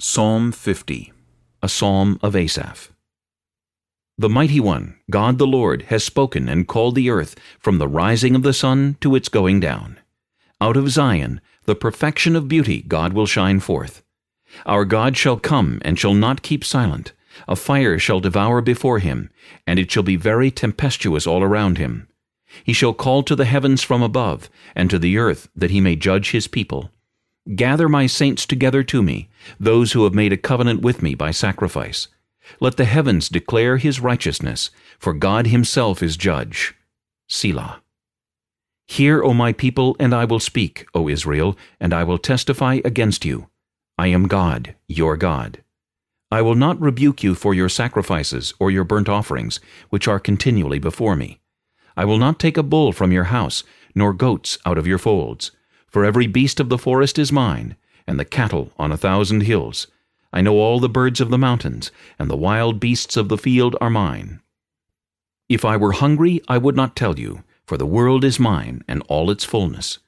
Psalm 50 A Psalm of Asaph The Mighty One, God the Lord, has spoken and called the earth from the rising of the sun to its going down. Out of Zion, the perfection of beauty, God will shine forth. Our God shall come and shall not keep silent. A fire shall devour before him, and it shall be very tempestuous all around him. He shall call to the heavens from above, and to the earth, that he may judge his people. Gather my saints together to me, those who have made a covenant with me by sacrifice. Let the heavens declare his righteousness, for God himself is judge. Selah. Hear, O my people, and I will speak, O Israel, and I will testify against you. I am God, your God. I will not rebuke you for your sacrifices or your burnt offerings, which are continually before me. I will not take a bull from your house, nor goats out of your folds. For every beast of the forest is mine, and the cattle on a thousand hills. I know all the birds of the mountains, and the wild beasts of the field are mine. If I were hungry, I would not tell you, for the world is mine, and all its fullness.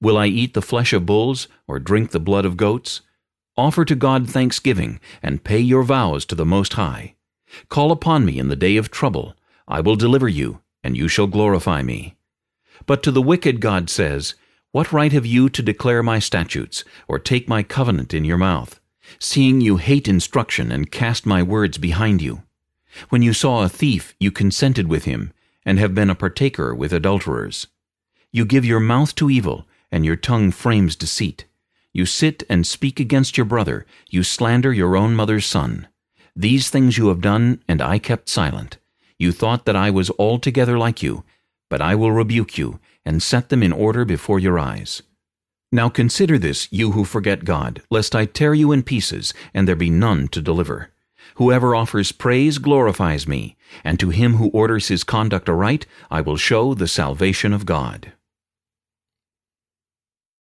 Will I eat the flesh of bulls, or drink the blood of goats? Offer to God thanksgiving, and pay your vows to the Most High. Call upon me in the day of trouble. I will deliver you, and you shall glorify me. But to the wicked God says, what right have you to declare my statutes, or take my covenant in your mouth, seeing you hate instruction and cast my words behind you? When you saw a thief, you consented with him, and have been a partaker with adulterers. You give your mouth to evil, and your tongue frames deceit. You sit and speak against your brother, you slander your own mother's son. These things you have done, and I kept silent. You thought that I was altogether like you, but I will rebuke you, and set them in order before your eyes. Now consider this, you who forget God, lest I tear you in pieces, and there be none to deliver. Whoever offers praise glorifies me, and to him who orders his conduct aright I will show the salvation of God.